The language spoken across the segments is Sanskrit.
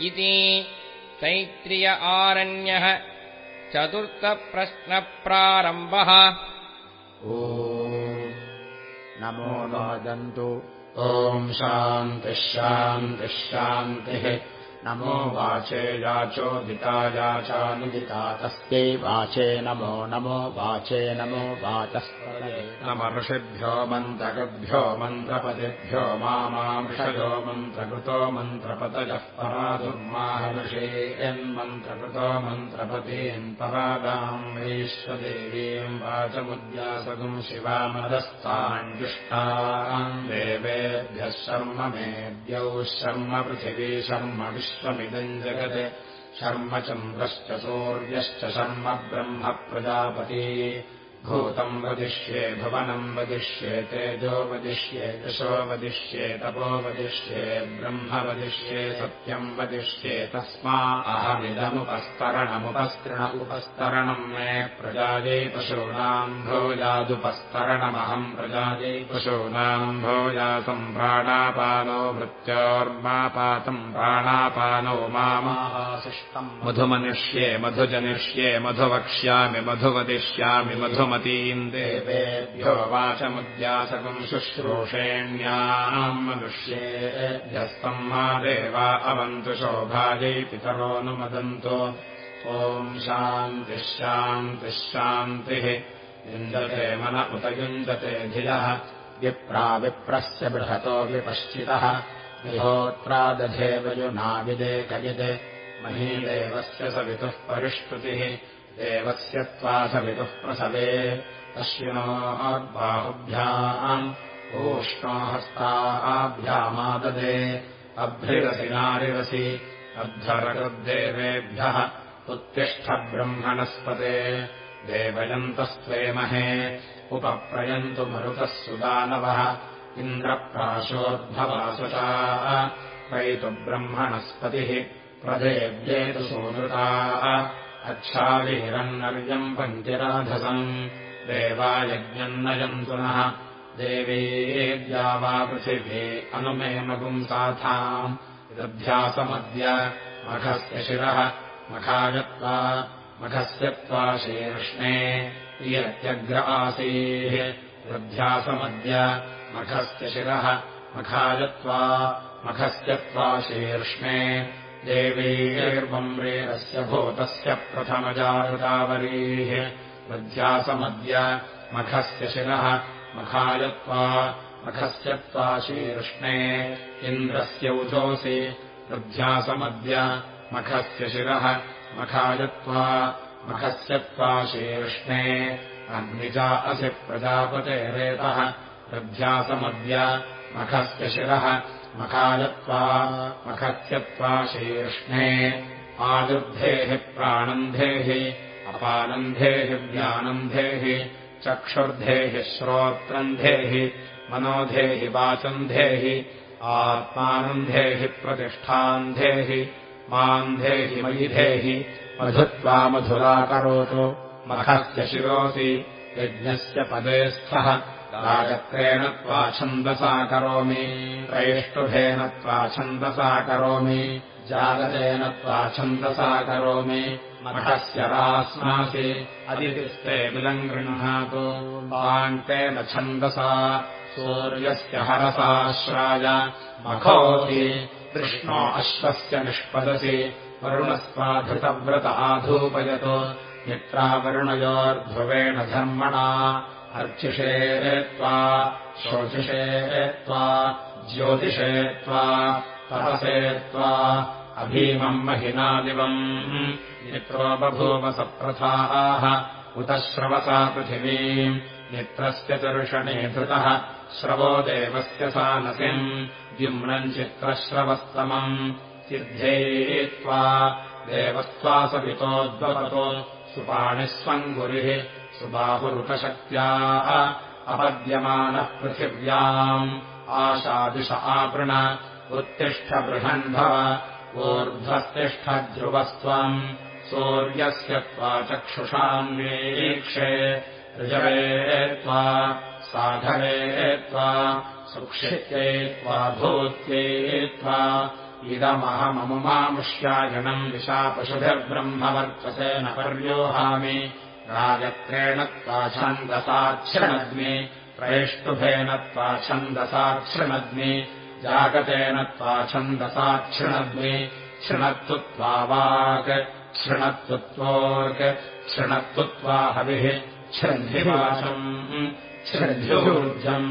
इति तैत्रिय आरण्यः चतुर्थप्रश्नप्रारम्भः। ओ नमो नोदन्तु ॐ शान्तिः शान्तिः शान्तिः नमो वाचे याचोदितायाचानुदिता तस्यै वाचे नमो नमो वाचे नमो वाचस्पदे नम ऋषिभ्यो मन्त्रगुभ्यो मन्त्रपदिभ्यो मामांषयो मन्त्रकृतो मन्त्रपतयः परादुर्माहर्षे यन्मन्त्रकृतो मन्त्रपतीम् परादाम् वैश्वदेवीम् वाचमुद्यासगुम् शिवामदस्ताञ्जुष्टाम् देवेभ्यः शर्म मेद्यौ शर्म पृथिवी शर्म विश्व स्वमिदम् जगत्। शर्म चन्द्रश्च सूर्यश्च शर्म ब्रह्म प्रजापती भूतम् वदिष्ये भुवनम् वदिष्ये तेजो वदिष्ये यशो वदिष्ये तपो वदिष्ये ब्रह्म वदिष्ये सत्यम् वदिष्ये तस्मा अहमिदमुपस्तरणमुपस्तृण उपस्तरणम् मे प्रजायै पशूनाम् भोजादुपस्तरणमहम् प्रजायै पशूनाम् भोजासम् प्राणापानो मृत्योर्मापातम् प्राणापानो मामाशिष्टम् मधुमनिष्ये मधुजनिष्ये मधुवक्ष्यामि मधुवदिष्यामि मधुम देवेभ्यो वाचमुद्यासकम् शुश्रूषेण्याम् मनुष्येभ्यस्तम् मा देवा अवन्तु शोभायै पितरोऽनुमदन्तु ॐ शान्तिः शान्तिः युञ्जते मन उत युञ्जते धियः विप्राविप्रस्य बृहतो विपश्चितः। विहोत्रादधेवयुनाविदेकयित् महीदेवस्य सवितुः परिष्कृतिः देवस्य त्वासवितुः प्रसवे अश्विनोर्बाहुभ्याम् ओष्णोहस्ताभ्यामाददे अभ्रिरसि नारिरसि अद्धरकृद्देवेभ्यः उत्तिष्ठब्रह्मणस्पते देवयन्तस्त्वेमहे उपप्रयन्तु मरुतः सुदानवः इन्द्रप्राशोद्भवासुता वैतु ब्रह्मणस्पतिः प्रदेव्येतु सोनृता अच्छावीरन्नर्यम् पञ्चराधसम् देवायज्ञम् नयन्तु नः देवेद्या वा पृथिवे अनुमेमपुंसाथाम् दध्यासमद्य मखस्य शिरः मखायत्वा मखस्य त्वा शीर्ष्णे इयत्यग्र आसीः दध्यासमद्य मखस्य शिरः मखायत्वा मखस्य त्वा शीर्ष्णे देवीर्वम्रेरस्य भूतस्य प्रथमजारुतावरीः वध्यासमद्य मखस्य शिरः मखायत्वा मखस्य त्वा शीर्ष्णे इन्द्रस्य उजोऽसि वृद्ध्यासमद्य मखस्य शिरः मखायत्वा मखस्य त्वा शीर्ष्णे अग्निजा असि प्रजापतेरेतः वृद्ध्यासमद्य मखस्य शिरः मखायत्वा मखत्यत्वा शीर्ष्णे आयुद्धेः प्राणन्धेः अपानन्धेः व्यानन्धेः चक्षुर्धेः श्रोत्रन्धेः मनोधेहि वाचन्धेः आत्मानन्धेः प्रतिष्ठान्धेः मान्धेहि मयिधेहि मधुत्वा मधुरा करोतु मखस्य शिरोऽसि यज्ञस्य पदे स्थः राजत्रेण त्वा छन्दसा करोमि त्रैष्टुभेन त्वा छन्दसा करोमि जागतेन त्वा छन्दसा करोमि मठस्य रास्मासि अदितिस्ते विलम् गृह्णातु पाङ्क्तेन छन्दसा सूर्यस्य हरसाश्राय मखोति कृष्णो अश्वस्य निष्पदसि वरुणस्वाधृतव्रत आधूपयतु मित्रावरुणयोर्ध्रुवेण धर्मणा अर्चिषे त्वा शोचिषे त्वा ज्योतिषे त्वा तपसे त्वा अभीमम् महिनादिवम्। नित्रो बभूव सप्रथाः उत श्रवसा पृथिवीम्। नित्रस्य चर्षणे धृतः श्रवो देवस्य सानसिम्। द्युम्नम् चित्रश्रवस्तमम्। सिद्धे त्वा देवस्त्वासपितोद्वपतो सुपाणिस्वम् गुरिः सुबाहुरुपशक्त्याः अपद्यमानः पृथिव्याम् आशादिश आपृण उत्तिष्ठबृहन्भव ऊर्ध्वस्तिष्ठध्रुवस्त्वम् सूर्यस्य त्वा चक्षुषान्वीक्षे ऋजवे त्वा साधवे त्वा सुक्षित्ये त्वा भूत्ये त्वा इदमहममुमामुष्यायणम् दिशा पशुभिर्ब्रह्मवर्चसे न पर्योहामि राजत्रेण त्वा छन्दसाच्छृणग्नि प्रैष्टुभेन त्वा छन्दसाच्छृणग्नि जागतेन त्वा छन्दसाच्छृणग्नि शृणत्तु त्वा वाक् शृणत्तु त्वोर्क् शृणत्तु त्वा हविः श्रन्धिवाचम् श्रन्ध्यूर्जम्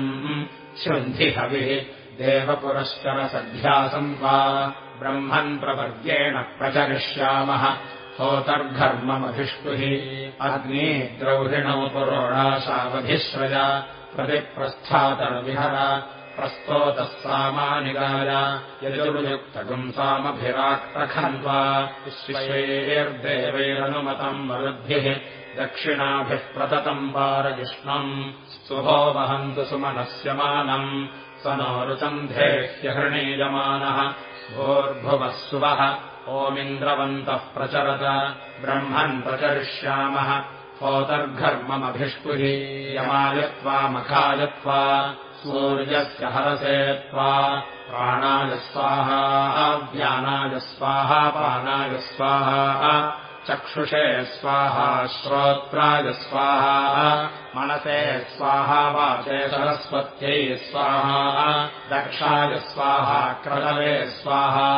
श्रन्धिहविः देवपुरश्चरसध्यासम् वा ब्रह्मन् प्रवर्गेण प्रचरिष्यामः होतर्घर्ममभिष्टुः अग्ने द्रौहिणौ पुरोणाशावधिश्रय प्रतिप्रस्थातर्विहर प्रस्तोतः सामानिगाय यजुर्युक्तगुम् सामभिराक्प्रखन्त्वा विश्वेर्देवैरनुमतम् मरुद्भिः दक्षिणाभिः प्रततम् पारजिष्णम् स्तुभो वहन्तु सुमनस्यमानम् स नो ऋचन्धेह्यहृणीयमानः भोर्भुवः सुवः ओमिन्द्रवन्तः प्रचरत ब्रह्मन् प्रचरिष्यामः होतर्घर्ममभिष्टुः यमायत्वा मखायत्वा सूर्यस्य हरसे त्वा प्राणाय स्वाहा व्यानाय स्वाहा पानाय स्वाहा चक्षुषे स्वाहा श्रोत्राय स्वाहा मनसे स्वाहा वाचे सरस्वत्यै स्वाहा दक्षाय स्वाहा क्रलवे स्वाहा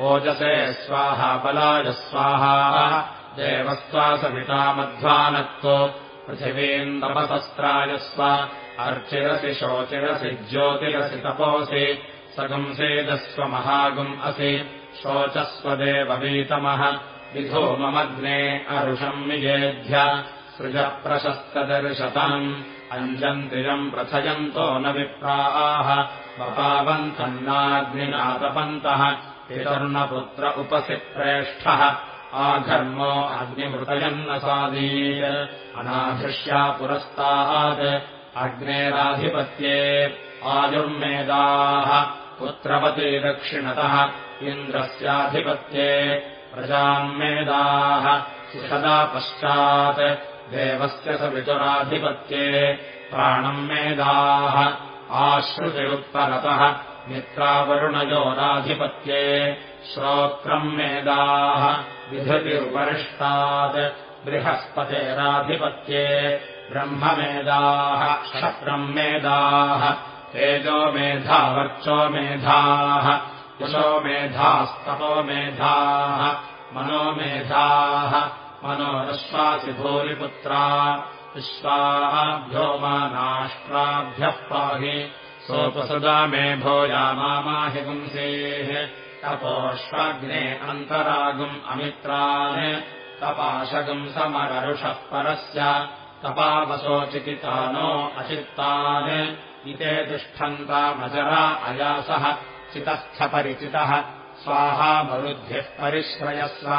ओजसे स्वाहा बलाय स्वाहा। देवस्त्वा मध्वानत्व। पृथिवीम् तपसस्त्राय स्व। अर्चिरसि शोचिरसि ज्योतिरसि तपोसि। सगंसेदस्व महागुम् असि। शोचस्वदेववीतमः विधूममग्ने अरुषम् निजेध्य सृजप्रशस्तदर्शतम्। अञ्जन्तिरम् प्रथयन्तो न विप्राः। वपावन्तन्नाग्निनातपन्तः पितर्नपुत्र उपसि प्रेष्ठः आघर्मो अग्निमृतयन्नसादीय अनाधृष्या पुरस्तात्। अग्नेराधिपत्ये आयुर्मेदाः। पुत्रवती दक्षिणतः इन्द्रस्याधिपत्ये प्रजान्मेदाः। सुषदा पश्चात् देवस्य स विचुराधिपत्ये प्राणम् मेदाः। आश्रुतिरुत्तरतः मित्रावरुणयोराधिपत्ये श्रोत्रम् मेदाः विधृतिरुपरिष्टात् बृहस्पतेराधिपत्ये मेदाः तेजो मेधा वर्चो मेधाः यशो मेधास्तपो मेधाः मनोमेधाः मनोरश्वासि भूरिपुत्रा विश्वाभ्योमानाष्ट्राभ्यः पाहि सोपसदा मे भोजामाहि पुंसेः। तपोष्वाग्ने अन्तरागुम् अमित्रान् तपाशगुम् समररुषः परस्य। तपावसोचिकितानो अचित्तान् इते तिष्ठन्तामजरा अयासः। चितस्थपरिचितः स्वाहा मरुद्भिः परिश्रयस्व।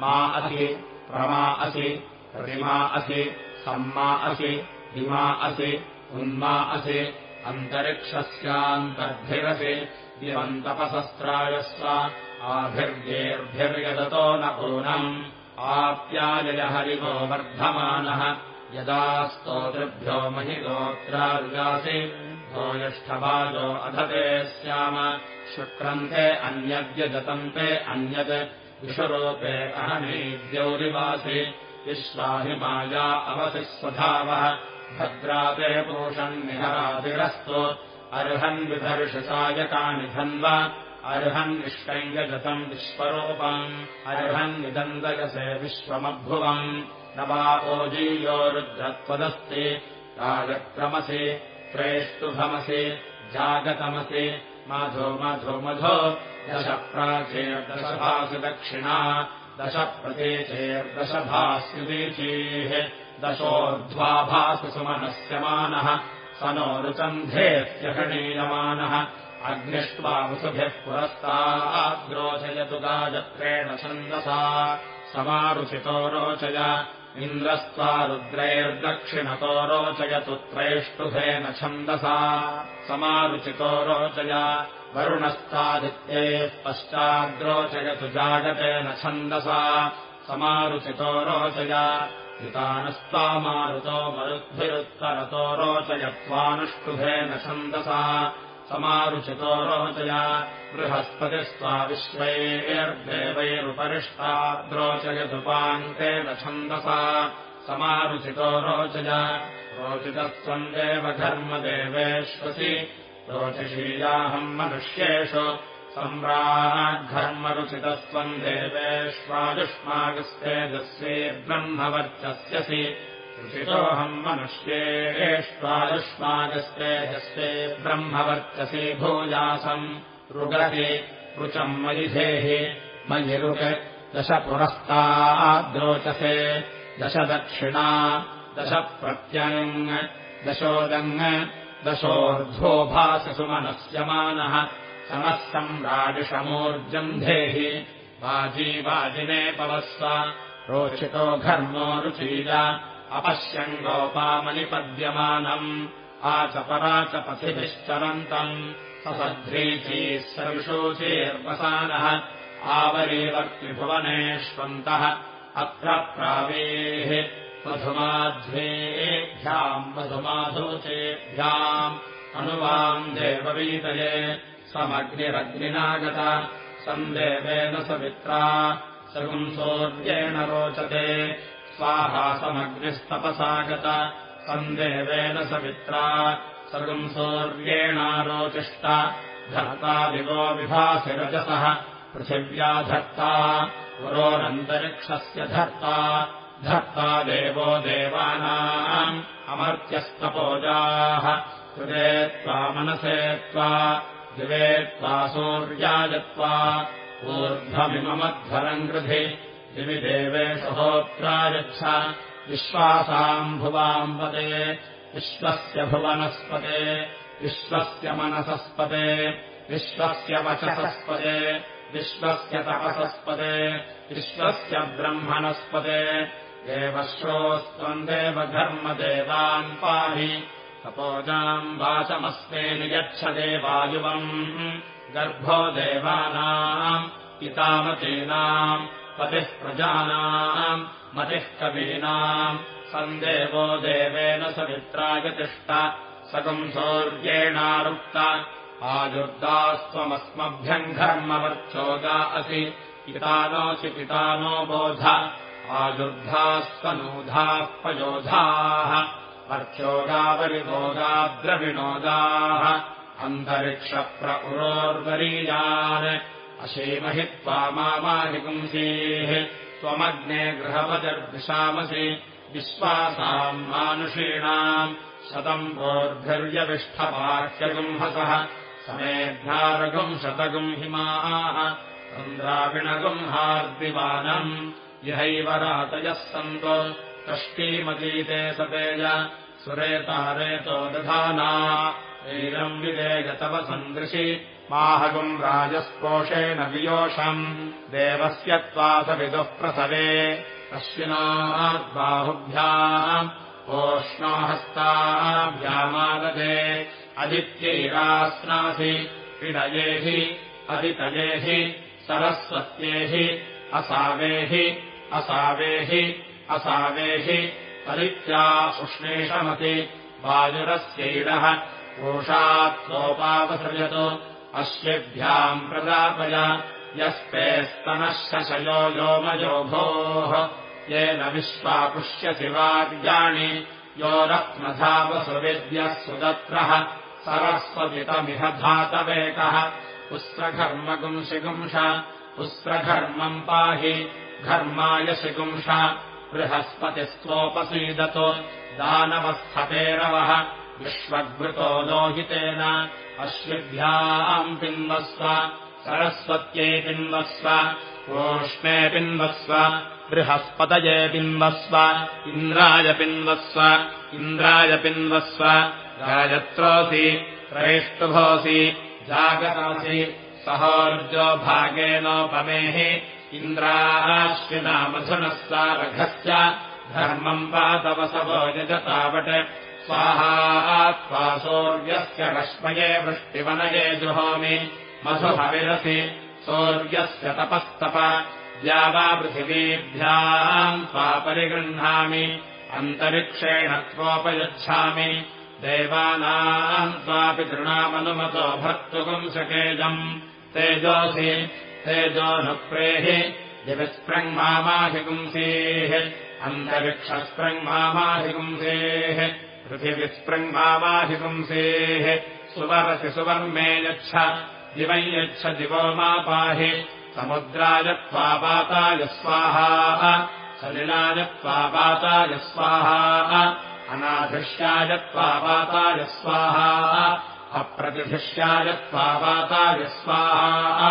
मा असि प्रमा असि प्रतिमा असि सम्मा असि दिमा असि उन्मा असि अन्तरिक्षस्यान्तर्भिरसि दिवन्तपसस्त्रायस्व आभिर्येर्भिर्यदतो न पूनम् आप्यायय हरिवो वर्धमानः यदा स्तोतृभ्यो महिगोत्रार्गासि भोयष्ठभाजो अधते स्याम। शुक्रन्ते अन्यद्यजतन्ते अन्यत् विषुरूपे अहमेद्यौरिवासि। विश्वाहिमाया अवसिः स्वधावः भद्राते पूषन्निहरादिरस्तु अर्हन्विधर्षसायकानि धन्व अर्हन्निष्कैङ्गजतम् विश्वरूपम्। अर्हन्निदन्दयसे विश्वमभ्भुवम् न वा ओजीयो रुद्रत्वदस्ति। राजक्रमसि प्रेष्टुभमसि जागतमसि। माधो माधो मधो। दश प्राचेर्दशभासु दक्षिणा। दश प्रतीचेर्दशभास्युदीचीः दशोर्ध्वाभासु सुमनस्यमानः स नो रुचन्धेत्यहणीयमानः अग्निष्ट्वा वसुभिः पुरस्ताद्रोचयतु गाजत्रेण छन्दसा समारुचितो रोचय इन्द्रस्त्वा रुद्रैर्दक्षिणतो रोचयतु त्रैष्टुभेन छन्दसा समारुचितो रोचय वरुणस्तादित्यैः पश्चाद्रोचयतु जागतेन छन्दसा समारुचितो रोचय युतानस्त्वा मारुतो मरुद्भिरुत्तरतो रोचयत्वानुष्टुभेन छन्दसा समारुचितो रोचया बृहस्पतिस्त्वा विश्वैर्देवैरुपरिष्टाद्रोचयदुपान्तेन छन्दसा समारुचितो रोचया रोचितस्त्वम् देवघर्मदेवेष्वसि रोचिषीयाहम् मनुष्येषु सम्राघर्मरुचितस्त्वम् देवेष्वायुष्मागस्तेजस्वी ब्रह्मवर्चस्यसि। रुचितोऽहम् मनुष्येष्वायुष्मागस्तेजस्वे ब्रह्मवर्चसि भूयासम् रुगति रुचम् मयिधेहि मयि रुक् दश पुरस्ताद्रोचसे दश दक्षिणा दश प्रत्यङ् दशोदङ् दशोऽर्ध्वो भाससुमनस्यमानः समः सम्राडिषमूर्जम् धेहि। वाजीवाजिने पवस्व। रोचितो घर्मो रुचीय अपश्यम् गोपामनिपद्यमानम्। आचपराचपथिभिश्चरन्तम् ससध्रीचीः सर्विषोचेर्वसानः आवरीवर्तिभुवनेष्वन्तः अत्र प्रावेः मधुमाध्वेभ्याम् मधुमाधोचेभ्याम्। अनुवाम् देववीतये समग्निरग्निनागत। सन्देवेन सवित्रा। सगुंसोऽर्येण रोचते। स्वाहा समग्निस्तपसागत। सन्देवेन सवित्रा। सगुंसोऽर्येणारोचिष्ट धर्ता दिवो विभासि रजसः पृथिव्या धर्ता। पुरोरन्तरिक्षस्य धर्ता। धर्ता देवो देवानाम्। अमर्त्यस्तपोजाः। कृते त्वा मनसे त्वा दिवे त्वा सूर्यायत्वा ऊर्ध्वमिममध्वरम् कृधि। दिवि देवेषु होत्रायच्छ विश्वासाम् भुवाम् पदे विश्वस्य भुवनस्पते। विश्वस्य मनसस्पते। विश्वस्य वचसस्पते। विश्वस्य तपसस्पते। विश्वस्य ब्रह्मणस्पते देवश्रोस्त्वम् देवधर्मदेवान् पाहि तपोजाम् वाचमस्मे नियच्छ देवायुवम् गर्भो देवानाम् पितामतीनाम् पतिः प्रजानाम् मतिः कवीनाम्। सन्देवो देवेन सवित्रायतिष्ठ सकुंसौर्येणारुक्त आयुर्दास्त्वमस्मभ्यम् घर्मवर्चोगा असि पितानोऽसि पितानो बोध। आयुर्धास्त्वनूधाः पयोधाः अर्थ्योगावरिभोगाद्रविनोदाः अन्तरिक्षप्र उरोर्वरीयान् अशीमहि त्वा मामाहिपुंसीः त्वमग्ने गृहपतिर्विशामसि विश्वासाम् मानुषीणाम्। शतम् शतगुम् हिमाः। चन्द्राविणगुम् हार्दिवानम्। यहैव रातयः सन्तो कष्टीमतीते सतेज सुरेतारेतो दधाना। वीरम् विदेगतव सन्दृशि। माहगुम् राजस्पोषेण वियोषम्। देवस्य त्वासविदुः प्रसवे। अश्विनाद्बाहुभ्याम् ओष्णो हस्ताभ्यामाददे अदित्यैरास्नासि विडयेहि अदितयेहि सरस्वत्येहि असावेहि असावेहि असावेहि परित्या उष्णेषमति वायुरस्यैडः कोषात्वोपावसृजतु अश्विभ्याम् प्रदापय यस्ते स्तनः योमयोभोः। येन विश्वापुष्यसि वार्याणि यो रत्नधावसुविद्यः सुदत्रः। सरस्वतितमिह धातवेकः पुस्रघर्मगुंशिगुंश पुस्रघर्मम् पाहि। घर्माय शिगुंश बृहस्पतिस्त्वोपसीदतु दानवस्थतेरवः विश्वघृतो लोहितेन अश्विभ्याम् पिन्वस्व सरस्वत्यै पिन्वस्व ओष्णे पिन्वस्व बृहस्पतये पिन्वस्व इन्द्राय पिन्वस्व इन्द्राय पिन्वस्व गायत्रोऽसि त्रयेष्टुभोऽसि जागतासि सहोर्जो भागेनोपमेः इन्द्राश्विनामधुनः सारघस्य धर्मम् पातवसवो यजतावट् स्वाहा त्वा सौर्यस्य रश्मये वृष्टिवनये जुहोमि। मधुभविरसि सौर्यस्य तपस्तप। द्यावापृथिवीभ्याम् त्वा परिगृह्णामि। अन्तरिक्षेण त्वोपयुच्छामि। देवानाम् त्वापि तृणामनुमतो भर्तुपुंसकेजम् तेजोऽसि तेजोऽनुप्रेहि दिविस्पृङ्मामाहिपुंसेः अन्तरिक्षस्पृङ्मामाहिपुंसेः पृथिविस्पृङ्मामाहिपुंसेः सुवरसि सुवर्मे यच्छ दिवै यच्छ दिवो मा पाहि समुद्राय त्वापाताय स्वाहा सलिलाय त्वापाताय स्वाहा अनाधृष्याय त्वापाताय स्वाहा अप्रतिधिष्याय त्वापाताय स्वाहा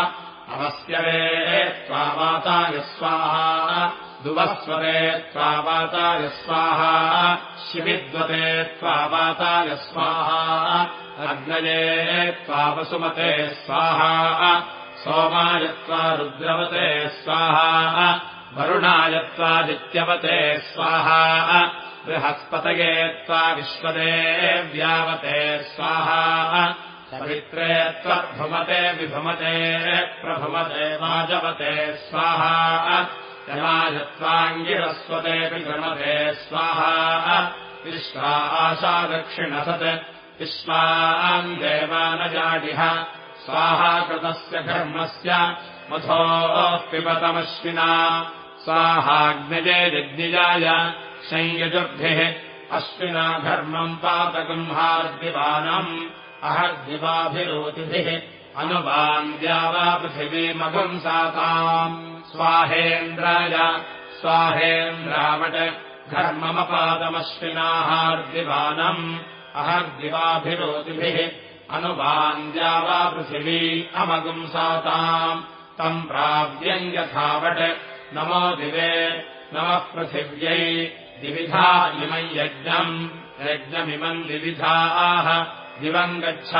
अवस्यरे त्वापाताय स्वाहा। दुवस्वरे त्वापाताय स्वाहा। शिविद्वते त्वापाताय स्वाहा। अग्नये त्वावसुमते स्वाहा। सोमायत्वा रुद्रवते स्वाहा। वरुणायत्वादित्यवते स्वाहा। बृहस्पतये त्वा विश्वदेव्यावते स्वाहा सवित्रे त्वद्भुमते विभुमते प्रभुमते वाजवते स्वाहा। यमायत्वाङ्गिरस्वतेऽपि गृणते स्वाहा। विश्वा आशा दक्षिणसत् विश्वान् देवानजाडिह। स्वाहा कृतस्य घर्मस्य मथोः पिबतमश्विना। स्वाहाग्निजे जग्निजाय संयजुर्भिः अश्विना घर्मम् पातकम् हार्दिवानम् अहर्दिवाभिरोतिभिः अनुवान्द्या वा पृथिवीमघम् साताम्। स्वाहेन्द्राय स्वाहेन्द्रावट् घर्ममपादमश्विनाहार्दिवानम्। अहर्दिवाभिरोतिभिः अनुवान्द्या वा पृथिवी अमगुंसाताम् तम् प्राव्यम् यथावट् नमो दिवे नमः पृथिव्यै दिविधा इमम् यज्ञम्। यज्ञमिमम् दिविधाः दिवम् गच्छ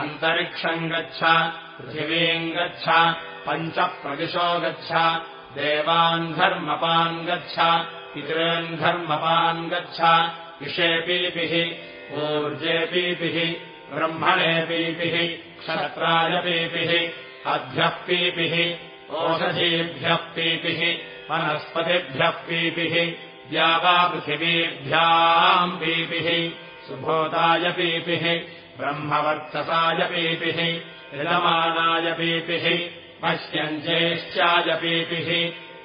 अन्तरिक्षम् गच्छ पृथिवीम् गच्छ पञ्चप्रदिशो गच्छ देवान् धर्मपान् गच्छ पितॄन् धर्मपान् गच्छ विषेपीपिः ऊर्जेपीपिः ब्रह्मणेपीपिः क्षत्रायपीपिः अभ्यः पीपिः ओषधीभ्यः पीपिः वनस्पतिभ्यः पीपिः द्यावापृथिवीभ्याम् पीपिः सुभोताय पीपिः ब्रह्मवर्चसाय पीपिः यजमानाय पीपिः पश्यञ्चेश्चाय पीपिः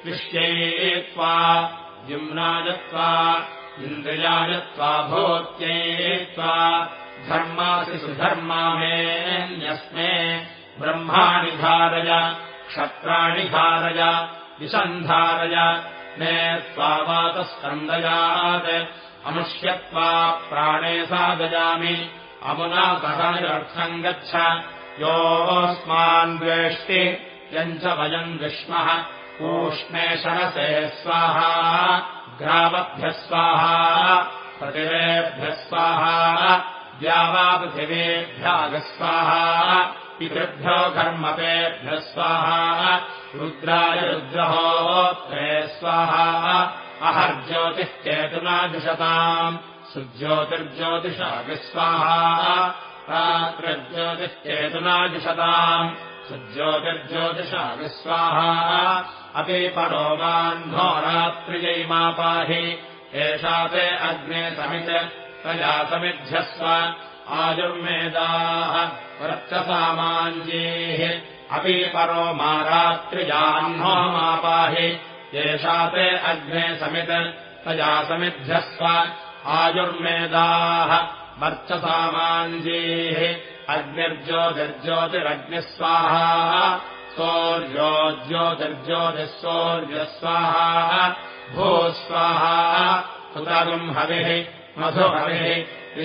विश्यै त्वा जिम्नायत्वा इन्द्रियायत्वा भूत्यै त्वा धर्मासि सुधर्मा मेऽन्यस्मे ब्रह्माणि धारय क्षत्राणि धारय विसन्धारय मे त्वावातस्कन्दयात् अमुष्यत्वा प्राणे साधयामि अमुना सह निरर्थम् गच्छ। योऽस्मान् द्वेष्टि यम् च वयम् विष्मः। ऊष्णे शरसे स्वाहा ग्रामभ्यः स्वाहा प्रतिरेभ्यः स्वाहा द्यावापृथिवेभ्यागस्वाहा पितृभ्यो घर्मपेभ्यः स्वाहा रुद्राय रुद्रहोत्रे स्वाहा अहर्ज्योतिश्चेतुना जुषताम् सुज्योतिर्ज्योतिषागस्वाहा। रात्रज्योतिश्चेतुना जुषताम् सुज्योतिर्ज्योतिषागस्वाहा। अपि परोमान्धो रात्रियै मा पाहि। एषा ते अग्ने समित् प्रजा समिध्यस्व। आयुर्वेदाः वर्चसामाञ्जीः अपि परो मा रात्रिजाह्नो एषा ते अग्ने समित् प्रजा समिध्यस्व आयुर्वेदाः वर्चसामाञ्जीः अग्निर्ज्योतिर्ज्योतिरग्निस्वाहा सौर्यो ज्योतिर्ज्योतिः सौर्यस्वाहा भूस्वाहा सुतगुम् हविः मधुहविः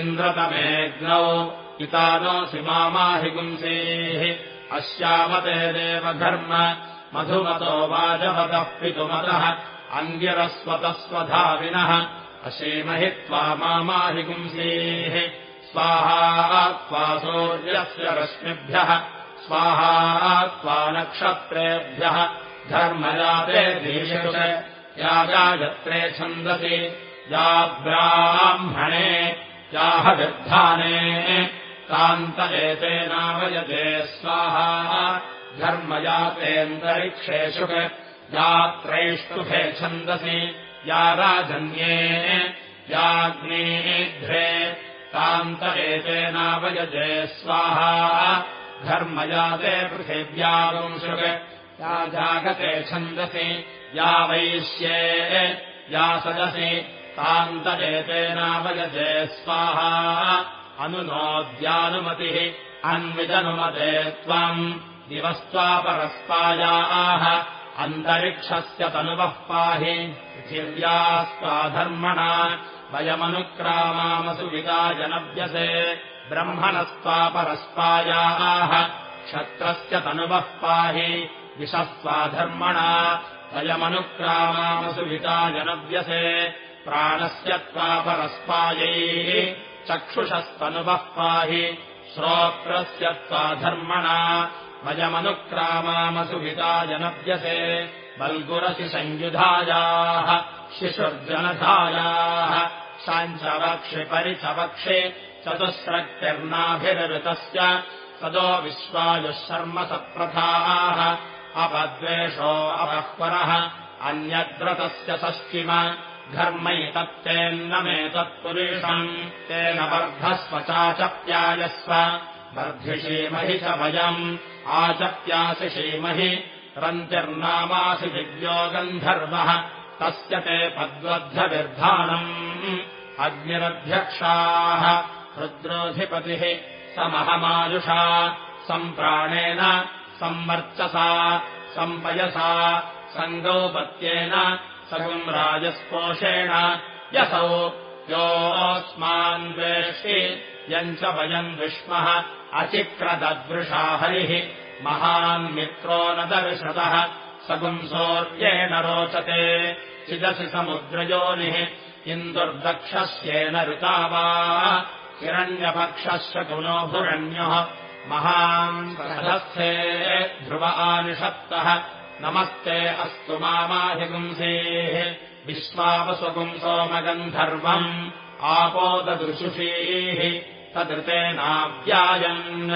इन्द्रतमेऽग्नौ पितानोऽसि मामाहिगुंसेः अस्यामते देवघर्म मधुमतो वाजवतः पितुमतः अङ्गिरस्वतस्वधाविनः। अशीमहि त्वा मामाहिगुंसेः स्वाहा त्वा सूर्यस्य रश्मिभ्यः। स्वाहा त्वा नक्षत्रेभ्यः। धर्मजाते दीशुष या गायत्रे छन्दसि। या ब्राह्मणे याह विद्धाने कान्त एतेनावयते स्वाहा धर्मजातेऽन्तरिक्षेषु यात्रैष्टुभे छन्दसि या राजन्ये याग्नेध्रे तान्त एतेनावयजे स्वाहा घर्मयाते पृथिव्यागुंसृग या जागते छन्दसि या वैश्ये या सदसि तान्त एतेनावयजे स्वाहा अनुनोद्यानुमतिः अन्विदनुमते त्वम् दिवस्त्वापरस्पायाः अन्तरिक्षस्य तनुवः पाहि पृथिव्यास्त्वाधर्मणा वयमनुक्रामामसु विदायनव्यसे ब्रह्मणस्त्वापरस्पायाः क्षत्रस्य तनुवः पाहि विदायनव्यसे प्राणस्य त्वापरस्पायैः चक्षुषस्तनुवः पाहि श्रोत्रस्य त्वाधर्मणा वयमनुक्रामामसु विदायनव्यसे बल्गुरसि संयुधायाः शिशुर्जनधायाः साञ्चवक्षिपरिचवक्षे चतुस्रक्तिर्नाभिरृतस्य तदो विश्वायुः शर्म सप्रथाः अपद्वेषो अपह्वरः अन्यद्रतस्य सश्चिम घर्मैतत्तेन्नमेतत्पुरुषम् तेन वर्धस्व चाचप्यायस्व वर्धिषीमहि च वयम् आचप्यासि शीमहि रन्तिर्नामासि दिव्यो गन्धर्वः तस्य ते पद्वद्धविर्धानम् अग्निरध्यक्षाः रुद्रोऽधिपतिः समहमायुषा सम्प्राणेन संवर्चसा सम्पयसा सङ्गौपत्येन सगम् राजस्पोषेण यसौ योऽस्मान्वेष्टि यम् च वयम् विष्मः अचिक्रदद्वृषा हरिः। महान्मित्रो न दर्शतः। सगुंसौर्येण रोचते। चिदसि समुद्रयोनिः। इन्दुर्दक्षस्येन ऋता वा हिरण्यपक्षस्य गुणोभुरण्यः महान् सहस्थे ध्रुव आनिषत्तः। नमस्ते अस्तु मामाहिपुंसेः विश्वावसुपुंसोमगन्धर्वम् आपोददृशुषीः तदृतेनाव्यायन्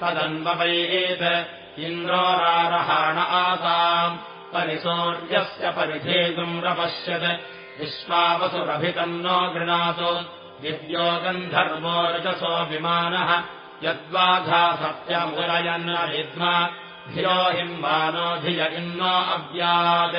तदन्वपैत् इन्द्रोरारहाण आसाम् परिसौर्यस्य परिधेतुम् रपश्यत् विश्वावसुरभितन्नो गृणातु। दिव्यो गन्धर्वो रजसो विमानः। यद्वाघा सत्यमुदयन्नविद्मा धियो हिम्बानो धिय इन्नो अव्यात्।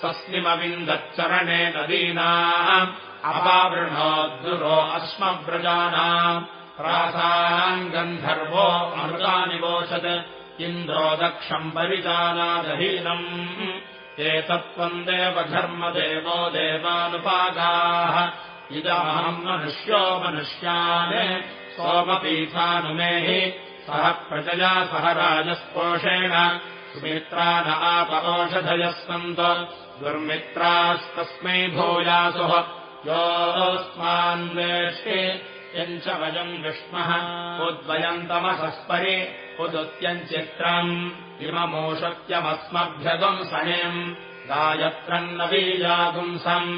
स्वस्मिमविन्दच्चरणे नदीनाम्। अपावृणोद्दुरो अस्मव्रजानाम् प्रासाम् गन्धर्वो अमृतानि वोचत् इन्द्रो दक्षम् परिजानादहीनम्। एतत्त्वम् देवघर्मदेवो देवानुपागाः। इदमहम् मनुष्यो मनुष्यान् सोमपीठानुमेहि सह प्रजया सह राजस्पोषेण। सुमित्रा न आपरोषधयः सन्त दुर्मित्रास्तस्मै भूयासुः। योऽस्मान्वेष्टि वयम् विष्मः उद्वयन्तमसस्परि उदुत्यञ्चित्रम् इममोषत्यमस्मभ्यगुंसनिम् गायत्रम् न बीजागुंसम्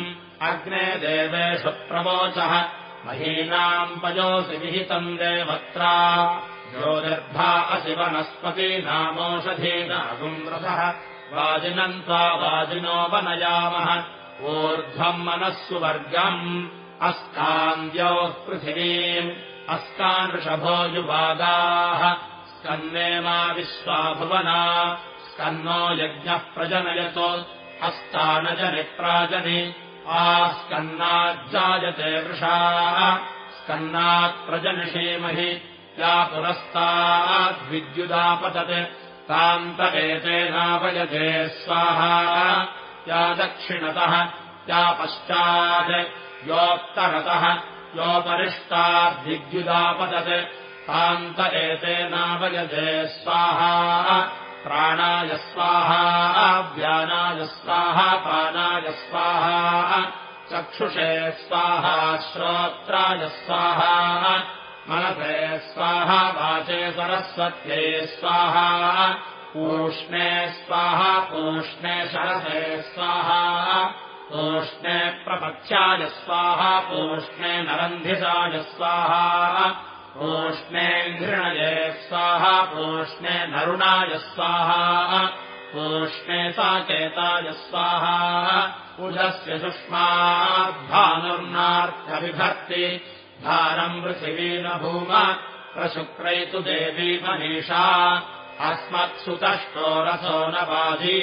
अग्ने देवेषु प्रवोचः महीनाम् पयोसि विहितम् देवत्रा ज्योतिर्भा असि वनस्पतीनामोषधीनागुम् रथः वाजिनम् त्वा वाजिनो वनयामः ऊर्ध्वम् मनःसु वर्गम् अस्तान्द्योः पृथिवीम्। अस्तानृषभो युवागाः। स्कन्ने यज्ञः प्रजनयतो। हस्तानजनिप्राजनि आस्कन्नाज्जायते वृषाः। स्कन्नात् प्रजनिषेमहि। या पुरस्ताद्विद्युदापतत् तान्त एतेनापयते स्वाहा। या दक्षिणतः। या पश्चात् योत्तरतः योपरिष्टाद्विद्युदापतत्। तान्त एतेनापयते स्वाहा प्राणाय स्वाहा व्यानाय स्वाहा पानाय स्वाहा चक्षुषे स्वाहा श्रोत्राय स्वाहा मनसे स्वाहा वाचे सरस्वत्यै स्वाहा पूष्णे स्वाहा पूष्णे शरसे स्वाहा पूष्णे प्रपथ्याय स्वाहा पूष्णे नरन्धिसाय स्वाहा पूष्णे घृणये स्वाहा पूष्णे नरुणाय स्वाहा पूष्णे साकेताय स्वाहा उजस्य सुष्माद्भानुर्नार्थविभक्ति धारम् पृथिवीन भूम प्रशुक्रैतु देवी मनीषा अस्मत्सुतष्टो रसो न बाधी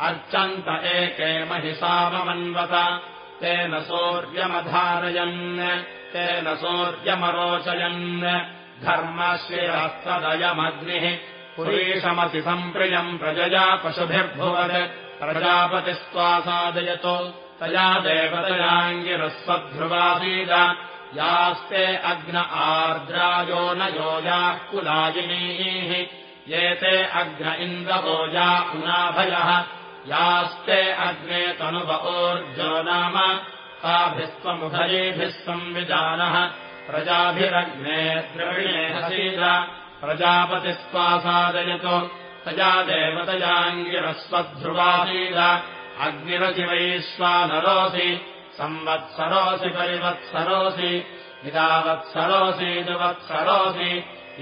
अर्चन्त एके महिषाममन्वत तेन सौर्यमधारयन् तेन सौर्यमरोचयन्। धर्मशिरस्तदयमग्निः पुरीशमसि सम्प्रियम् प्रजया पशुभिर्भुवत्। प्रजापतिस्त्वासादयतो तया देवतयाङ्गिरस्वध्रुवासीद यास्ते अग्न आर्द्रायो न योजाः कुलायिनीः। ये ते अग्न इन्द्रवोजा उनाभयः यास्ते अग्ने तनुव ऊर्जो नाम ताभिस्त्वमुभयेभिः संविधानः प्रजाभिरग्ने द्रविणे हसीद। प्रजापतिस्त्वासादयतो तया देवतयाङ्गिरस्वध्रुवासीद। अग्निरजिवैश्वानरोऽसि संवत्सरोऽसि परिवत्सरोऽसि इदावत्सरोऽसि दुवत्सरोऽसि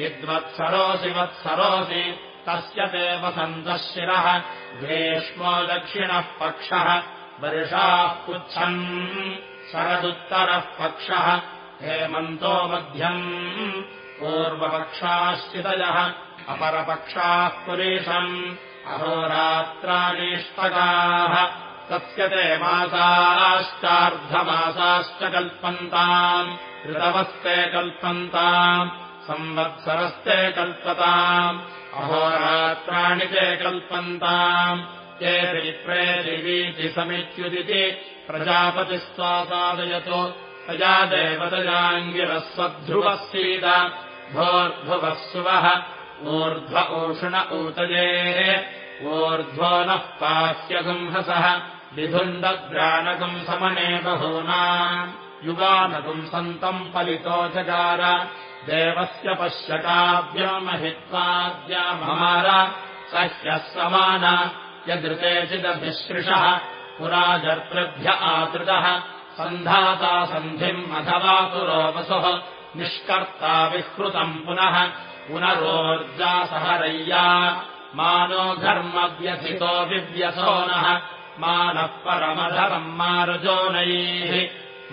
यद्वत्सरोऽसि वत्सरोऽसि तस्य ते वसन्तः शिरः ग्रेष्मो दक्षिणः पक्षः वर्षाः पुच्छन्। शरदुत्तरः पक्षः हेमन्तो मध्यम्। पूर्वपक्षाश्चितयः अपरपक्षाः पुरीशम्। अहोरात्राणीष्टकाः तस्य ते मासाश्चार्धमासाश्च कल्पन्ताम्। ऋतवस्ते कल्पन्ताम् संवत्सरस्ते कल्पताम् अहोरात्राणि ते कल्पन्ताम्। ये विप्रे दिवीति समित्युदिति प्रजापतिस्त्वासादयतो तया देवतजाङ्गिरस्वध्रुवः सीद। भोर्ध्वः सुवः। ऊर्ध्व ऊष्ण ऊतये ऊर्ध्वो नः पाह्यगुंहसः। विधुन्दद्राणकम् समने बहूनाम्। युगानगुम् सन्तम् पलितो जगार देवस्य पश्यकाव्यमहित्वाद्यामहार सह्यः समान। यदृतेचिदभिश्रिषः पुराजर्तृभ्य आदृतः सन्धाता सन्धिम् अथवा पुरोपसुः निष्कर्ता विहृतम् पुनः। पुनरोर्जासहरय्या मानो घर्मव्यथितो विव्यसो नः। मानः परमधरम्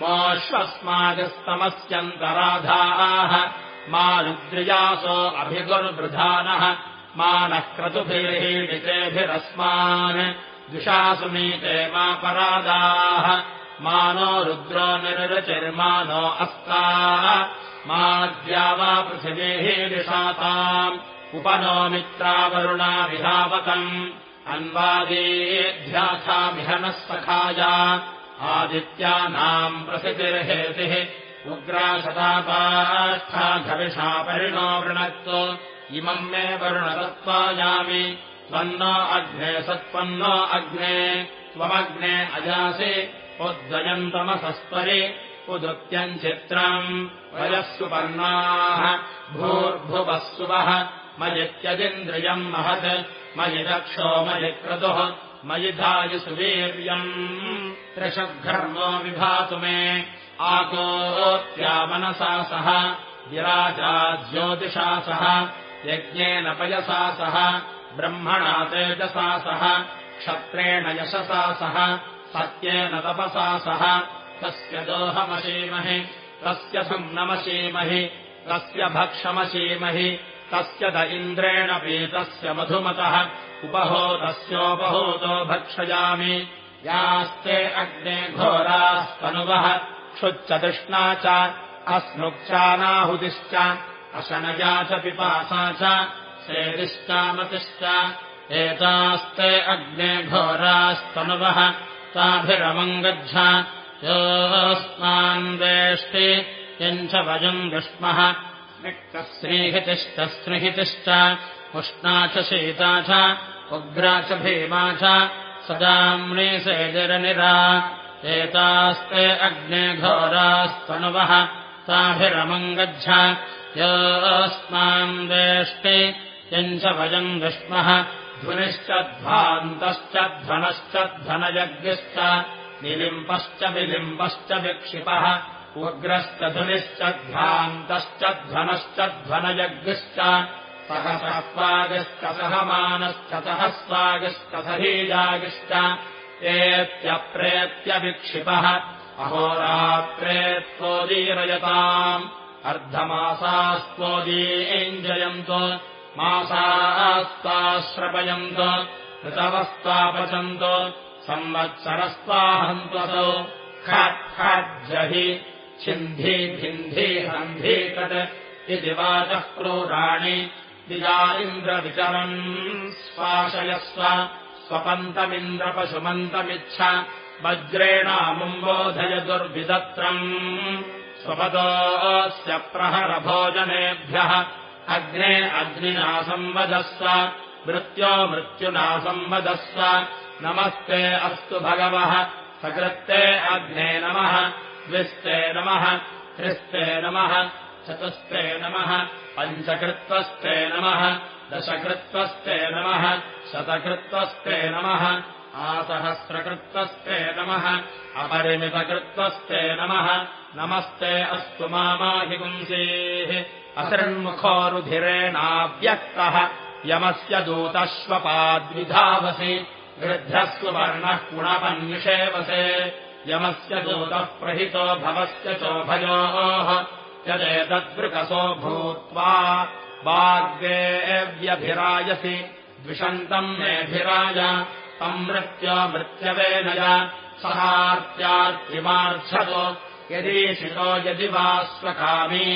मारुजोनैः मोऽश्वस्मागस्तमस्यन्तराधाः मारुद्रियासो अभिगुर्वृधानः मानः क्रतुभिर्हीडितेभिरस्मान् द्विषासुमीते मा परादाः मानो रुद्रो निरचिर्मानो अस्ताः माद्या वा विषाताम् उपनो मित्रावरुणा विधावतम् अन्वादीध्याथामिह नः सखाया आदित्यानाम् प्रसितिर्हेतिः उग्राशतापाष्ठाघविषा परिणो वृणक्तो इमम् मे वरुणतत्त्वायामि त्वन्नो अग्ने सत्त्वन्नो अग्ने त्वमग्ने अजासि उद्वयन्तमसस्परि उदृत्यम् चित्रम् वयः सुपर्णाः भूर्भुवः सुवः मयित्यदिन्द्रियम् महत् मयि दक्षो मयि क्रतुः मयि धायुसुवीर्यम् त्रिषुघर्मो विभातु मे। आकोत्या मनसा सह विराजा ज्योतिषा सह यज्ञेन पयसा सह ब्रह्मणा तेजसा सह क्षत्रेण यशसा सह सत्येन तपसा सह। तस्य दोहमशीमहि तस्य सुम्नमशीमहि तस्य भक्षमशीमहि तस्य द इन्द्रेण पीतस्य मधुमतः उपहोतस्योपहूतो भक्षयामि। यास्ते अग्ने घोरास्तनुवः क्षुच्चतृष्णा च अस्नुक्चानाहुतिश्च अशनया च पिपासा च सेदिश्चामतिश्च एतास्ते अग्ने घोरास्तनुवः ताभिरमङ्गज्झ योऽस्मान् वेष्टि यञ्च वयम् विष्मः स्त्रीहितिश्च उष्णा च शीता च उग्रा च भीमा च सदाम्ने सेजरनिरा। एतास्ते अग्ने घोरास्तनुवः ताभिरमङ्गज्झ। योऽस्मान् वेष्टि यञ्च वयम् विष्मः ध्वनिश्च ध्वान्तश्च ध्वनश्च ध्वनयज्ञश्च निलिम्बश्च विलिम्बश्च विक्षिपः उग्रश्च धुनिश्च ध्वान्तश्च ध्वनश्च ध्वनयज्ञश्च सहसस्वागश्च सहमानश्च सहस्वागश्च सहीजागिश्च एत्यप्रेत्यविक्षिपः अहोरात्रे त्वोदीरयताम् अर्धमासास्त्वोदीञ्जयन्तो मासास्ताश्रपयन्त ऋतवस्तापचन्तो संवत्सरस्ताहन्त्वसौ खट् खट् जहि छिन्धि भिन्धि हन्धि तत् इति वाचः क्रूराणि दिजा इन्द्रविचरन् स्वाशयस्व स्वपन्तमिन्द्रपशुमन्तमिच्छ वज्रेणामुम्बोधय दुर्विदत्रम्। स्वपदोऽस्य प्रहरभोजनेभ्यः अग्ने अग्निना संवदस्व मृत्यो मृत्युना संवदस्व नमस्ते अस्तु भगवः सकृत्ते अग्ने नमः द्विस्ते नमः त्रिस्ते नमः चतुस्ते नमः पञ्चकृत्वस्ते नमः दशकृत्वस्ते नमः शतकृत्वस्ते नमः आसहस्रकृत्वस्ते नमः अपरिमितकृत्वस्ते नमः नमस्ते अस्तु मामाहिपुंसीः असृन्मुखोरुधिरेणाव्यक्तः यमस्य दूतश्वपाद्विधावसि गृध्यस्ववर्णः कुणपन्निषेवसे यमस्य दूतः प्रहितो भवस्य चोभयोः यदेतद्वृकसो भूत्वा वाग्देव्यभिरायसि द्विषन्तम् मेऽभिराज तम् मृत्यो मृत्यवेनय सहार्त्यार्तिमार्च्छतो यदीशितो यदि वा स्वकामी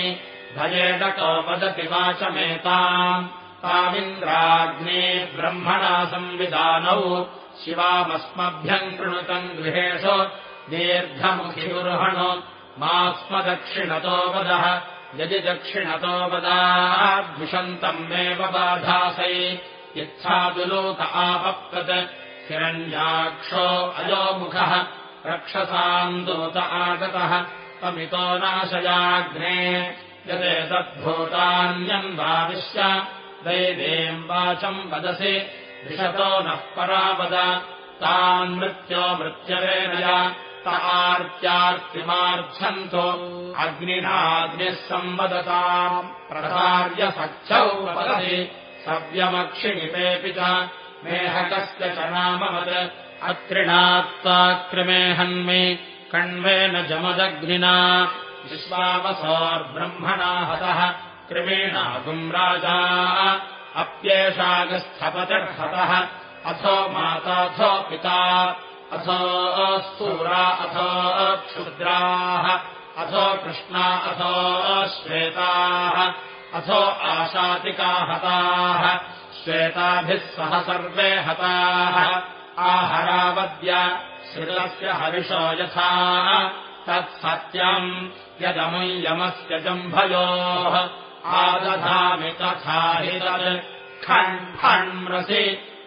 भयेडको वदति वाचमेताम् तामिन्द्राग्ने ब्रह्मणा संविधानौ शिवामस्मभ्यम् कृणुतम् गृहेषु दीर्घमुखिरुहणो मास्मदक्षिणतो वदः यदि दक्षिणतो वदाद्विषन्तमेव बाधासै यच्छादुलोक आपप्रत् हिरण्याक्षो अयोमुखः रक्षसान्दूत आगतः तमितो नाशयाग्ने यदेतद्भूतान्यन्वाविश्य दैवेम् वाचम् वदसि विशतो नः परावद तान्मृत्यो मृत्यवेनय आर्त्यार्तिमार्च्छन्तो। अग्निनाग्निः संवदताम् प्रसार्यसख्यौ वदति। सव्यमक्षिणिपेऽपि च मेहकस्य च नामवत् अत्रिणात्ताक्रमेहन्मि कण्वेन जमदग्निना। विश्वावसोर्ब्रह्मणा हतः। कृमेणागुम् राजा। अप्येषागस्थपतिर्हतः। अथो माताथो पिता अथो स्थूरा अथो क्षुद्राः अथो कृष्णा अथो श्वेताः अथो आशातिका हताः श्वेताभिः सह सर्वे हताः आहरावद्य श्रिलस्य हरिषो यथा तत्सत्यम् यदमुयमस्य जम्भयोः आदधामि तथा हि तत् खण् फण्मृसि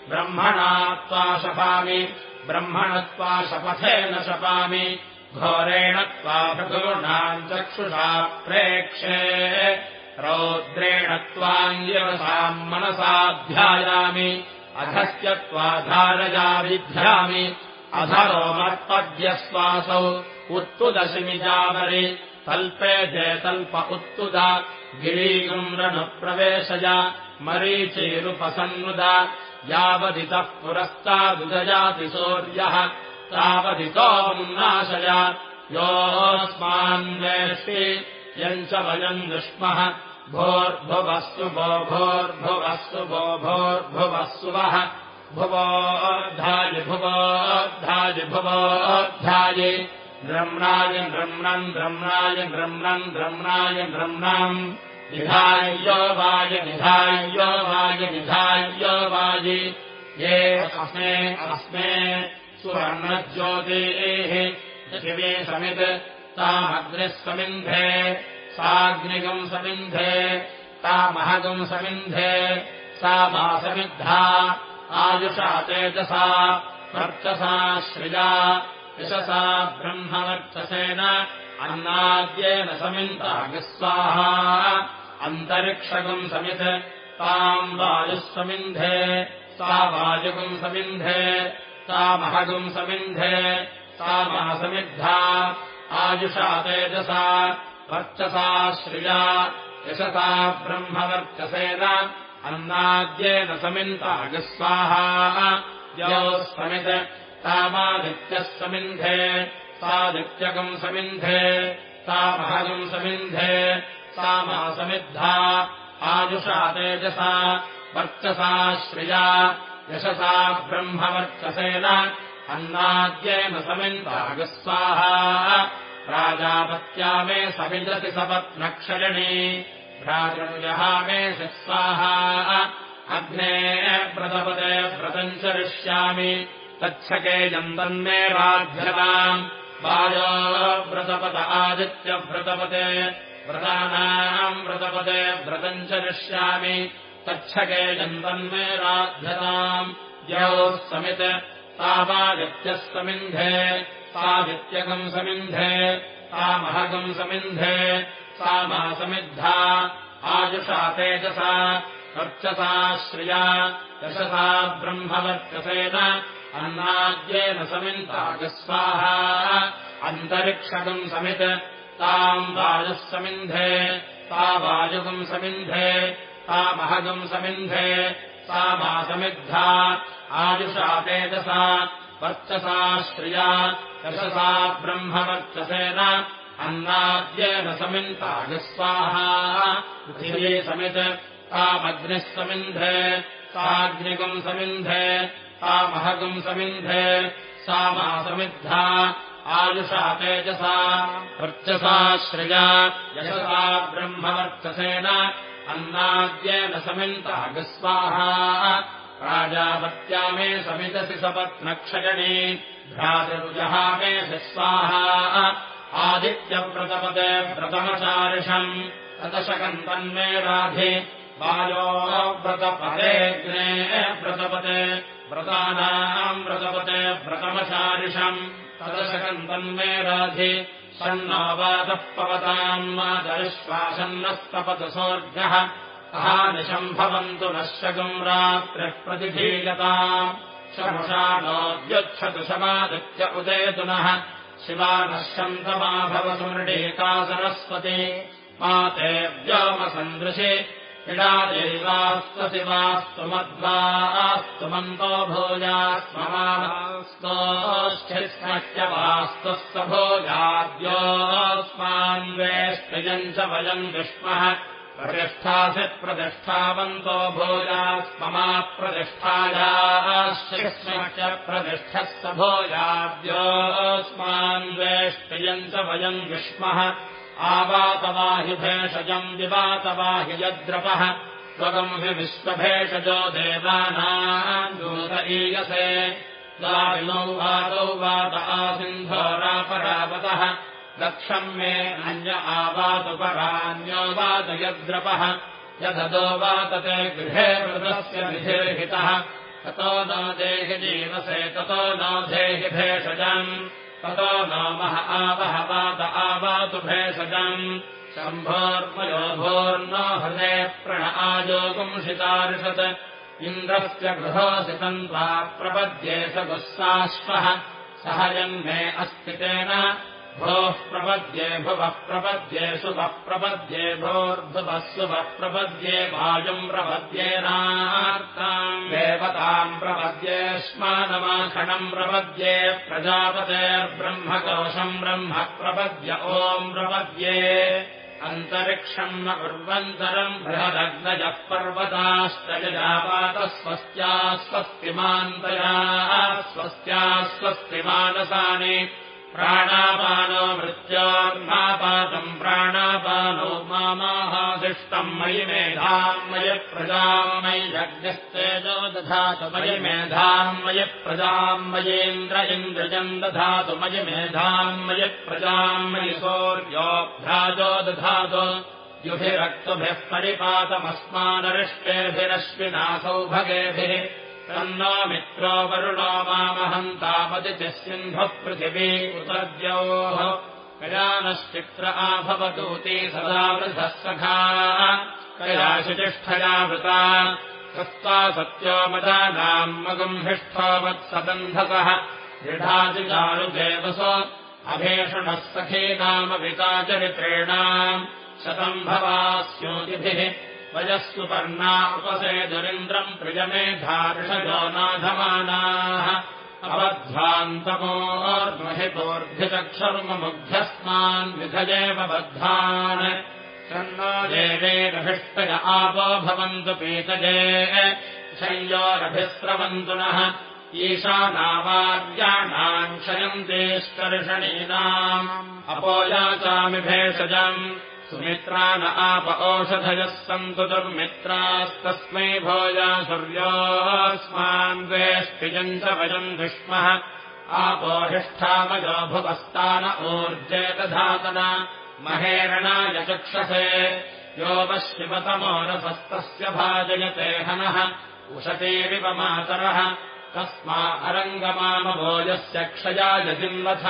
ब्रह्मणा त्वा शपामि ब्रह्मणत्वा शपथेन शपामि घोरेण त्वा भृगूणाम् चक्षुषा प्रेक्षे। रौद्रेण त्वाञ्जवसाम् मनसाध्यायामि अधस्य त्वाधारया विध्यामि। अधरो मत्पद्यश्वासौ उत्तुदशिमिजावरि तल्पे जेतल्प उत्तुद गिरीगुम्रनुप्रवेशय मरीचीरुपसन्नुद यावदितः पुरस्तादुदयाति सूर्यः तावदितोऽनुनाशय योऽस्मान्वेष्टि यम् च वयम् दुष्मः भोर्भुवस्तु भो भोर्भुवस्तु भो भोर्भुवस्सुवः भुवोऽध्याय भुवोऽध्याय भुवोऽध्याय द्रम्णाय द्रम्णम् द्रम्णाय द्रम्णम् द्रम्णाय द्रम्णाम् निधाय्यो वाय निधाय्यो वाय निधाय्यो वाय ये अस्मे अस्मे सुवर्णज्योतेः। शिवे समित् तामग्निः समिन्धे साग्निगम् समिन्धे तामहगम् समिन्धे सा मासमिद्धा आयुषा तेजसा वर्चसा श्रिया यशसा ब्रह्मवर्चसेन अन्नाद्येन समिन्तागस्वाहा अन्तरिक्षगम् समित् ताम् वायुः समिन्धे सा वायुगुम् समिन्धे तामहगुम् समिन्धे सा मासमिद्धा आयुषा तेजसा वर्चसा श्रिया। यशसा ब्रह्मवर्चसेन अन्नाद्येन समिन्तागस्वाहा योः समित् तामादित्यः समिन्धे सादित्यकम् समिन्धे तामहगम् समिन्धे सा मासमिद्धा आयुषा तेजसा वर्चसा श्रिया यशसा ब्रह्मवर्चसेन अन्नाद्येन समिन्दागस्वाहा प्राजापत्या मे समिदति सपत्नक्षरिणी भ्रातृजहामे स्वाहा अग्ने व्रतपदे व्रतम् चरिष्यामि तच्छके यन्तन्मे राध्यताम् वायो व्रतपद। आदित्यव्रतपदे व्रतानाम् व्रतपदे व्रतम् चरिष्यामि तच्छके यन्तन्मे राध्यताम् द्यौः समित्। तावादित्यः समिन्धे। सादित्यकम् समिन्धे। तामहगम् समिन्धे। सा मासमिद्धा आयुषा तेजसा। वर्चसा श्रिया। यशसा ब्रह्मवर्चसेन अन्नाद्येन समिन्तागस्वाहा अन्तरिक्षकम् समित्। ताम् वायुः समिन्धे। सा वायुगम् समिन्धे। तामहगम् समिन्धे। सा मासमिद्धा आयुषा तेजसा। वर्चसा श्रिया यशसा ब्रह्मवर्चसेन अन्नाद्येन समिन्तागस्वाहा पृथिवी समित्। तामग्निः समिन्धे। साग्निगम् समिन्धे तामहगम् समिन्धे सा मासमिद्धा आयुषा तेजसा वर्चसा श्रिया यशसा ब्रह्मवर्चसेन अन्नाद्येन समिन्तागस्वाहा प्राजापत्या मे समितसि सपत्नक्षयणी भ्रातरुजहामे स्वाहा आदित्यव्रतपदे व्रतमचारिषम् तदशकम् तन्मे राधि वायो व्रतपदेग्ने व्रतपते व्रतानाम् व्रतपते व्रतमचारिषम् तदशकम् तन्मे राधि सन्नावादः पवताम् मादविश्वासन्नस्तपदसोऽर्घः अहानिशम् भवन्तु नः शकम् रात्रिः प्रतिधीयताम् शमुषाणोद्युच्छतु शमादित्य उदेतुनः शिवा नः शन्तमा भवसुमृडेका सरस्वती माते व्योमसन्दृशि इडादेवास्तु शिवास्तु मध्वास्तु मन्तो भोजास्ममास्तोश्चिस्मह्यवास्तु स भोजाद्योऽस्मान्वेष्टयम् च वयम् विष्मः प्रतिष्ठासि प्रतिष्ठावन्तो भोजास्ममा प्रतिष्ठायाश्चिस्मह्य प्रतिष्ठः स भोजाद्योऽस्मान्वेष्टयम् च वयम् विष्मः आवातवाहिभेषजम् विवातवाहि यद्रपः त्वगम् हि विश्वभेषजो देवानाम् दूत ईयसे दाविनौ वादौ वात आसिन्धोरापरावतः दक्षम् मे अन्य आवातुपरान्यो वातयद्रपः यददो वातते गृहे वृतस्य विधिर्हितः ततो न देहि जीवसे ततो देहि भेषजम् ततो नामः आवह वात आवातु भेषजम् शम्भोर्मयो भोर्नो हृदे प्रण आयोगुंसितार्षत् इन्द्रस्य गृहोऽसितम् त्वा प्रपद्ये स गुस्साश्वः। सह जन्मे अस्ति तेन। भोः प्रपद्ये भुवः प्रपद्ये शुभः प्रपद्ये भोर्भुवः शुभः प्रपद्ये प्रपद्येनार्ताम् देवताम् प्रपद्येष्मानमाखणम् प्रपद्ये प्रजापतेर्ब्रह्मकोशम् ब्रह्म प्रपद्य ओम् प्रपद्ये अन्तरिक्षम् कुर्वन्तरम् बृहदग्नजः पर्वताश्चजापातः स्वस्त्या स्वस्तिमान्तया स्वस्त्या स्वस्तिमानसानि प्राणापानो मृत्योर्मापातम् प्राणापानो मामाहादिष्टम् मयि मेधाम् मयि प्रजाम् मयि यज्ञस्तेजो दधातु मयि मेधाम् मयि प्रजाम् मयीन्द्र इन्द्रजम् दधातु मयि मेधाम् मयि प्रजाम् मयि सौर्योऽभ्राजो दधातु युभिरक्तुभिः परिपातमस्मानरिष्टेभिरश्विना सौभगेभिः तन्नो मित्रो वरुणो मामहन्तामदितिः सिन्धुः पृथिवी उतद्योः। कयानश्चित्र आभवतूती सदा वृधः सखा। शुचिष्ठया वृता। कृत्वा सत्यो मदानाम् मगुम्भिष्ठोमत्सदन्धसः दृढादिचारुदेवसो अभेषणः सखीनामविता चरित्रेणाम् शतम् भवास्योतिभिः वयस्सु पर्णा उपसेदुरिन्द्रम् प्रियमेधार्षजो नाधमानाः अबध्वान्तमोर्महितोर्भिचक्षर्ममुग्ध्यस्मान् विधयेव बद्धान्। तन्नो देवेरभिष्टय आपो भवन्तु पीतजे शय्योरभिस्रवन्तु नः। ईशानावार्याणाम् क्षयन्तेष्कर्षणीनाम्। अपोयाचामि भेषजम् सुमित्रा न आप ओषधयः सन्तु दुर्मित्रास्तस्मै भोजा सूर्योऽस्मान् द्वेष्टिजम् च वयम् धिष्मः आपोहिष्ठामयो भुवस्तान ऊर्जेतधातन महेरणाय चक्षसे यो वशिवतमोरसस्तस्य भाजयते हनः। उशतेरिव मातरः। तस्मा अरङ्गमामभोजस्य क्षयाय जिन्वथ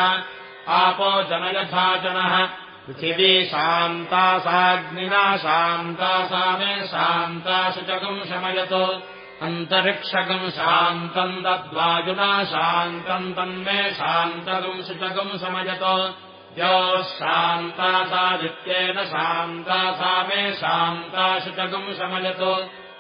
आपो जनयथा जनः पृथिवी शान्ता साग्निना शान्ता सा मे शान्ता शुचकम् शमयतु। अन्तरिक्षकम् शान्तम् तद्वायुना शान्तम् तन्मे शान्तकम् शुचकम् शमयतो। योः शान्ता सादित्येन शान्ता सा मे शान्ता शुचकम् शमयतु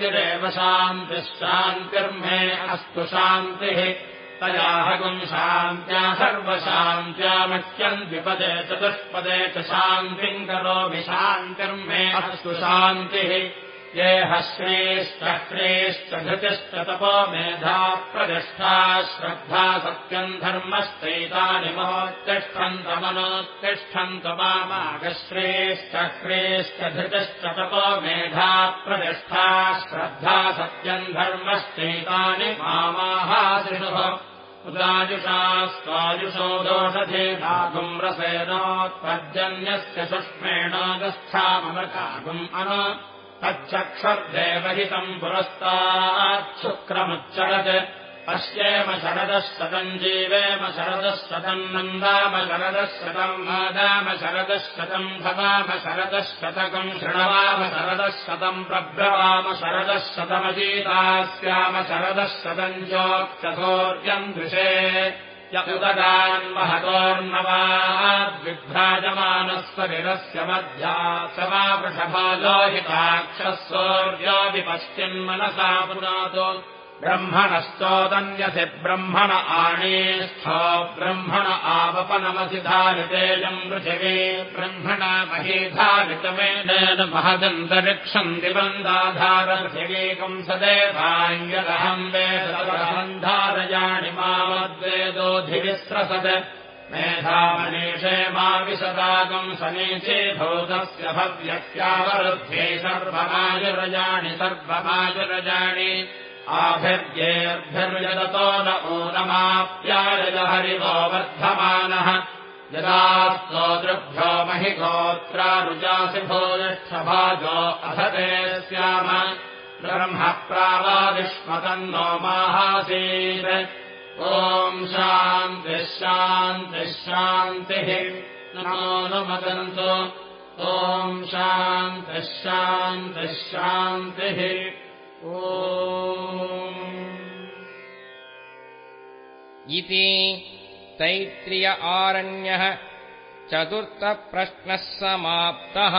शान्तिरेव शान्तिः शान्तिर्मे अस्तु शान्तिः। तयाहगुम् शान्त्या सर्वशान्त्यामह्यम् द्विपदे चतुष्पदे च शान्तिम् करोमि शान्तिर्मे अस्तु शान्तिः ये हश्रेश्चक्रेश्च धृतिश्च तपो मेधा प्रतिष्ठा श्रद्धा सत्यम् धर्मश्चैतानि मोत्तिष्ठन्तमनोत्तिष्ठन्त मामागश्रेश्चक्रेश्च धृतिश्च तपो मेधा प्रतिष्ठा श्रद्धा सत्यम् धर्मश्चैतानि मामाहासिषुः उदायुषा स्वायुषो दोषधेधागुम् रसेनोत्पद्यन्यस्य सुष्मेणोगस्थाममृतागुम् अन तच्चक्षुर्देवहितम् पुरस्ताच्छुक्रमुच्चरत् पश्येम शरदः शतम् जीवेम शरदः शतम् नन्दाम शरदः शतम् मादाम शरदः शतम् भवाम शरदः शतकम् शृणवाम शरदः शतम् प्रभ्रवाम शरदः शतमजीतास्याम शरदः शतम् चोक्चोर्यम् दृशे यदुदगान्महतोर्नवाद्विभ्राजमानस्वरिरस्य मध्या स वा वृषभालोहिताक्षः पश्चिन्मनसा पुनातो ब्रह्मणश्चोदन्यसि ब्रह्मण आणेस्थो ब्रह्मण आवपनमसि धारितेयम् पृथिवी ब्रह्मण महदन्तरिक्षम् दिवन्दाधारपृथिवीकम् सदेवाङ्गदहम् वेदहम् धारयाणि मामद्वेदोऽधिविस्रसत् मेधामनीषे मा विशदागम् समीचे भूतस्य भव्यस्यावरुध्ये सर्वमायुरजाणि सर्वमायुरजाणि आभिर्येऽर्भिर्यदतो न ऊनमाप्यायज हरिवो वर्धमानः। यदा स्तोतृभ्यो महि गोत्रारुजासि भूयिष्ठभाजो अधते स्याम। ब्रह्म प्रावादिष्मतन्नो माहासीत्। ॐ शान्तिः शान्तिः शान्तिः। नमोनुमदन्तु ॐ शान्तिः शान्तिः शान्तिः। ओ इति तैत्रिय आरण्यः चतुर्थप्रश्नः समाप्तः